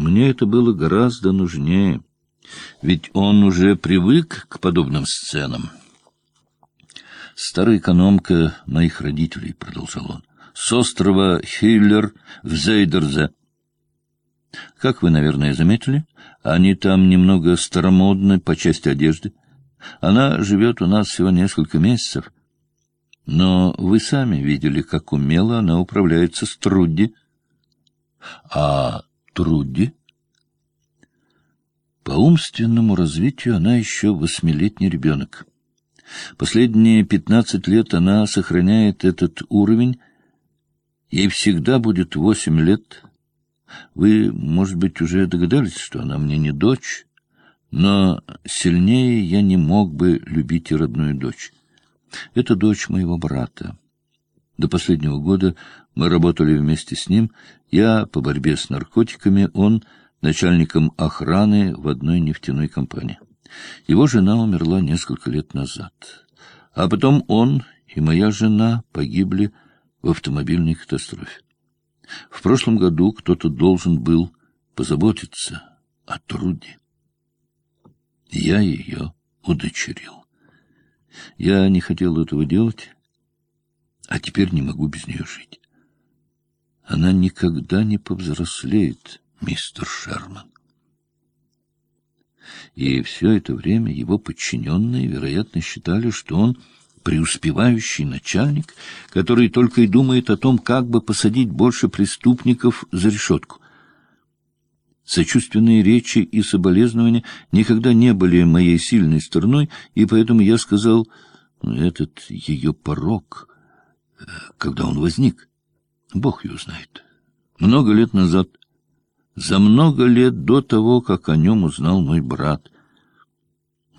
Мне это было гораздо нужнее, ведь он уже привык к подобным сценам. Старая экономка моих родителей, — продолжал он, — с острова Хиллер в Зейдерзе. Как вы, наверное, заметили, они там немного старомодны по части одежды. Она живет у нас всего несколько месяцев. Но вы сами видели, как умело она управляется с Трудди. А Трудди? По умственному развитию она еще восьмилетний ребенок. Последние пятнадцать лет она сохраняет этот уровень. Ей всегда будет восемь лет. Вы, может быть, уже догадались, что она мне не дочь, но сильнее я не мог бы любить и родную дочь. Это дочь моего брата. До последнего года мы работали вместе с ним. Я по борьбе с наркотиками, он начальником охраны в одной нефтяной компании. Его жена умерла несколько лет назад. А потом он и моя жена погибли в автомобильной катастрофе. В прошлом году кто-то должен был позаботиться о труде. Я ее удочерил. Я не хотел этого делать, а теперь не могу без нее жить. Она никогда не повзрослеет, мистер Шерман. И все это время его подчиненные, вероятно, считали, что он преуспевающий начальник, который только и думает о том, как бы посадить больше преступников за решетку. Сочувственные речи и соболезнования никогда не были моей сильной стороной, и поэтому я сказал, «Ну, этот ее порог, когда он возник, Бог ее знает. Много лет назад, за много лет до того, как о нем узнал мой брат.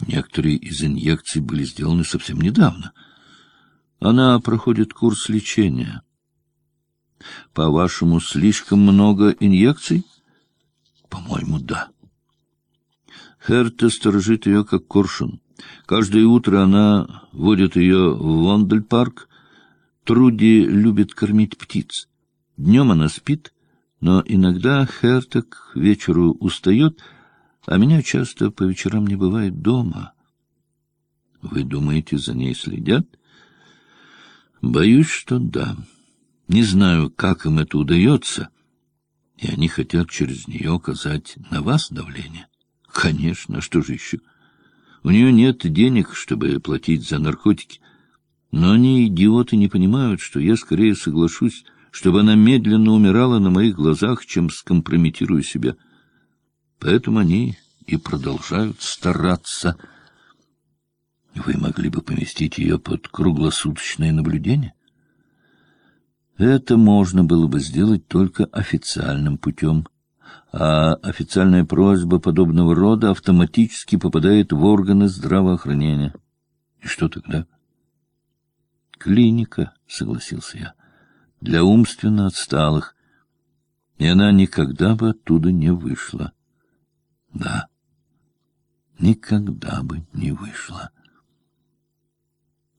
Некоторые из инъекций были сделаны совсем недавно. Она проходит курс лечения. По-вашему, слишком много инъекций? По-моему, да. Херта сторожит ее, как коршун. Каждое утро она водит ее в Вондельпарк. Труди любит кормить птиц. Днем она спит, но иногда Херта к вечеру устает, а меня часто по вечерам не бывает дома. Вы думаете, за ней следят? Боюсь, что да. Не знаю, как им это удается — и они хотят через нее оказать на вас давление. Конечно, что же еще? У нее нет денег, чтобы платить за наркотики. Но они, идиоты, не понимают, что я скорее соглашусь, чтобы она медленно умирала на моих глазах, чем скомпрометирую себя. Поэтому они и продолжают стараться. Вы могли бы поместить ее под круглосуточное наблюдение? Это можно было бы сделать только официальным путем, а официальная просьба подобного рода автоматически попадает в органы здравоохранения. И что тогда? Клиника, согласился я, для умственно отсталых, и она никогда бы оттуда не вышла. Да, никогда бы не вышла.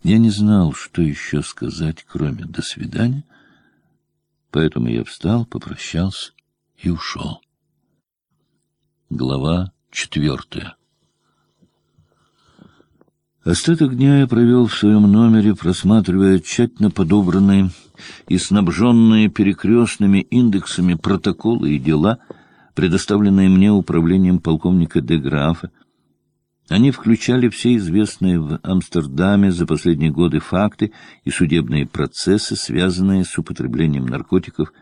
Я не знал, что еще сказать, кроме «до свидания», Поэтому я встал, попрощался и ушел. Глава четвертая Остаток дня я провел в своем номере, просматривая тщательно подобранные и снабженные перекрестными индексами протоколы и дела, предоставленные мне управлением полковника де Графа, они включали все известные в Амстердаме за последние годы факты и судебные процессы, связанные с употреблением наркотиков.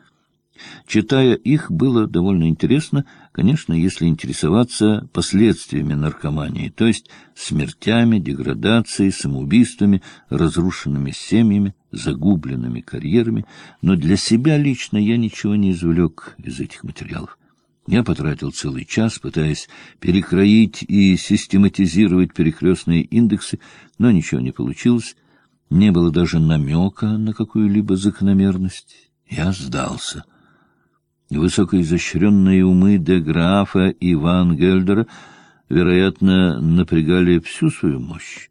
Читая их, было довольно интересно, конечно, если интересоваться последствиями наркомании, то есть смертями, деградацией, самоубийствами, разрушенными семьями, загубленными карьерами, но для себя лично я ничего не извлек из этих материалов. Я потратил целый час, пытаясь перекроить и систематизировать перекрестные индексы, но ничего не получилось. Не было даже намека на какую-либо закономерность. Я сдался. Высокоизощренные умы де Графа и Гельдера, вероятно, напрягали всю свою мощь.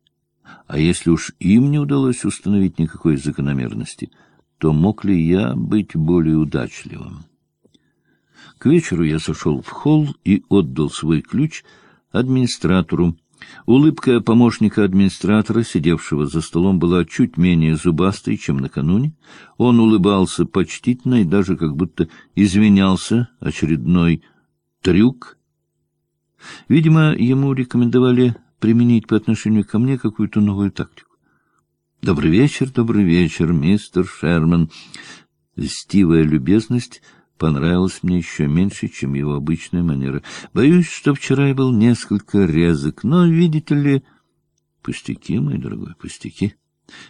А если уж им не удалось установить никакой закономерности, то мог ли я быть более удачливым? К вечеру я сошел в холл и отдал свой ключ администратору. Улыбка помощника администратора, сидевшего за столом, была чуть менее зубастой, чем накануне. Он улыбался почтительно и даже как будто извинялся очередной трюк. Видимо, ему рекомендовали применить по отношению ко мне какую-то новую тактику. «Добрый вечер, добрый вечер, мистер Шерман». Льстивая любезность понравилась мне еще меньше, чем его обычная манера. Боюсь, что вчера я был несколько резок, но, видите ли... Пустяки, мой дорогой, пустяки.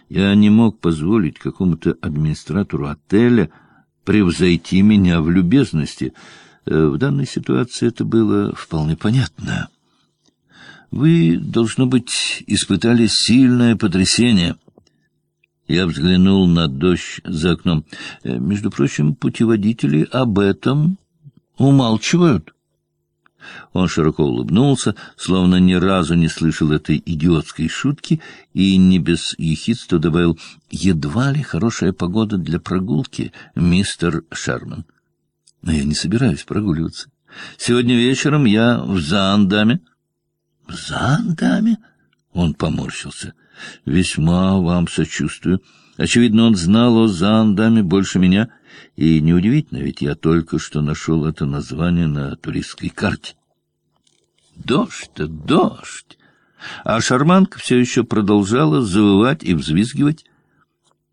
Я не мог позволить какому-то администратору отеля превзойти меня в любезности. Э, в данной ситуации это было вполне понятно. Вы, должно быть, испытали сильное потрясение — я взглянул на дождь за окном. Э, между прочим, путеводители об этом умалчивают. Он широко улыбнулся, словно ни разу не слышал этой идиотской шутки, и не без ехидства добавил «Едва ли хорошая погода для прогулки, мистер Шерман». Но я не собираюсь прогуливаться. Сегодня вечером я в Заандаме. — В Заандаме? — он поморщился. Весьма вам сочувствую. Очевидно, он знал о Заандаме больше меня, и неудивительно, ведь я только что нашел это название на туристской карте. Дождь-то, дождь! А шарманка все еще продолжала завывать и взвизгивать.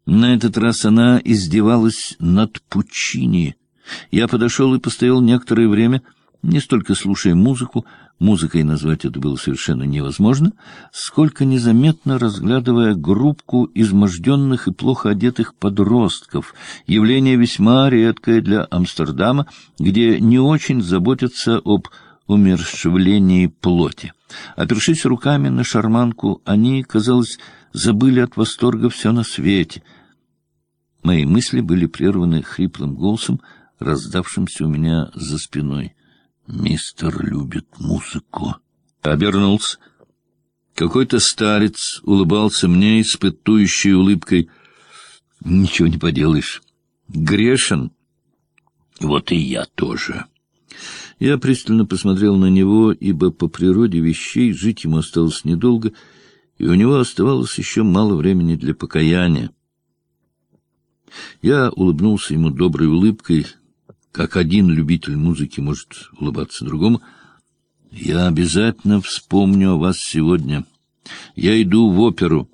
На этот раз она издевалась над Пучини. Я подошел и постоял некоторое время, не столько слушая музыку, музыкой назвать это было совершенно невозможно, сколько незаметно разглядывая группку изможденных и плохо одетых подростков, явление весьма редкое для Амстердама, где не очень заботятся об умерщвлении плоти. Опершись руками на шарманку, они, казалось, забыли от восторга все на свете. Мои мысли были прерваны хриплым голосом, раздавшимся у меня за спиной. Мистер любит музыку. Обернулся. Какой-то старец улыбался мне испытующей улыбкой. Ничего не поделаешь. Грешен. Вот и я тоже. Я пристально посмотрел на него, ибо по природе вещей жить ему осталось недолго, и у него оставалось еще мало времени для покаяния. Я улыбнулся ему доброй улыбкой, как один любитель музыки может улыбаться другому, я обязательно вспомню о вас сегодня. Я иду в оперу.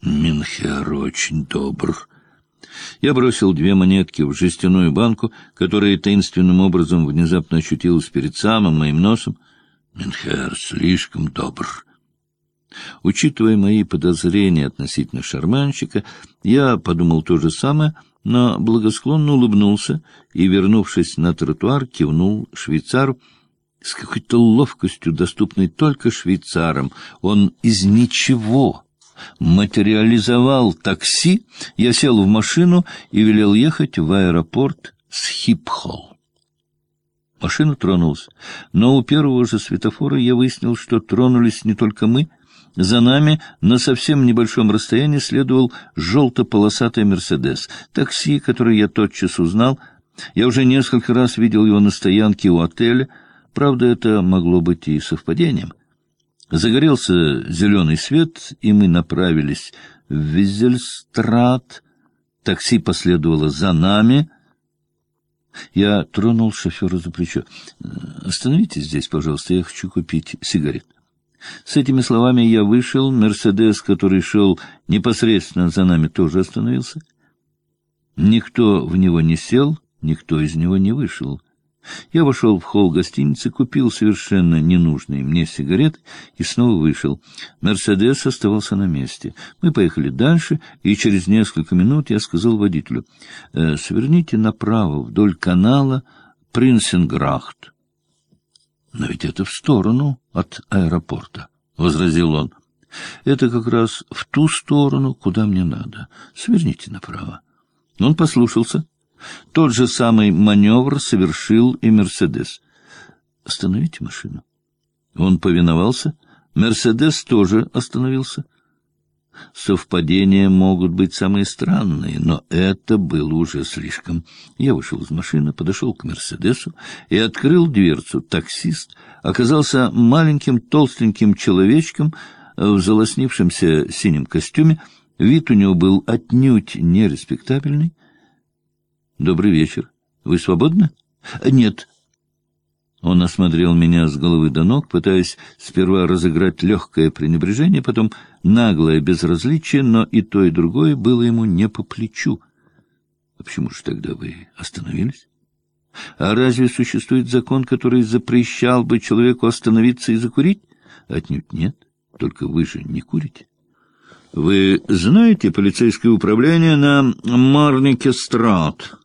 Минхер очень добр. Я бросил две монетки в жестяную банку, которая таинственным образом внезапно ощутилась перед самым моим носом. Минхер слишком добр. Учитывая мои подозрения относительно шарманщика, я подумал то же самое — но благосклонно улыбнулся и, вернувшись на тротуар, кивнул швейцару с какой-то ловкостью, доступной только швейцарам. Он из ничего материализовал такси, я сел в машину и велел ехать в аэропорт с Хипхолл. Машина тронулась, но у первого же светофора я выяснил, что тронулись не только мы — за нами на совсем небольшом расстоянии следовал желто-полосатый «Мерседес». Такси, которое я тотчас узнал. Я уже несколько раз видел его на стоянке у отеля. Правда, это могло быть и совпадением. Загорелся зеленый свет, и мы направились в Визельстрат. Такси последовало за нами. Я тронул шофера за плечо. «Остановитесь здесь, пожалуйста, я хочу купить сигарет». С этими словами я вышел, «Мерседес», который шел непосредственно за нами, тоже остановился. Никто в него не сел, никто из него не вышел. Я вошел в холл гостиницы, купил совершенно ненужные мне сигареты и снова вышел. «Мерседес» оставался на месте. Мы поехали дальше, и через несколько минут я сказал водителю, «Э, «Сверните направо вдоль канала Принсенграхт». Но ведь это в сторону от аэропорта, — возразил он. Это как раз в ту сторону, куда мне надо. Сверните направо. Он послушался. Тот же самый маневр совершил и «Мерседес». «Остановите машину». Он повиновался. «Мерседес» тоже остановился. Совпадения могут быть самые странные, но это было уже слишком. Я вышел из машины, подошел к «Мерседесу» и открыл дверцу. Таксист оказался маленьким толстеньким человечком в залоснившемся синем костюме. Вид у него был отнюдь нереспектабельный. «Добрый вечер. Вы свободны?» «Нет», он осмотрел меня с головы до ног, пытаясь сперва разыграть легкое пренебрежение, потом наглое безразличие, но и то, и другое было ему не по плечу. — А почему же тогда вы остановились? А разве существует закон, который запрещал бы человеку остановиться и закурить? Отнюдь нет. Только вы же не курите. Вы знаете полицейское управление на Марнике-Страт?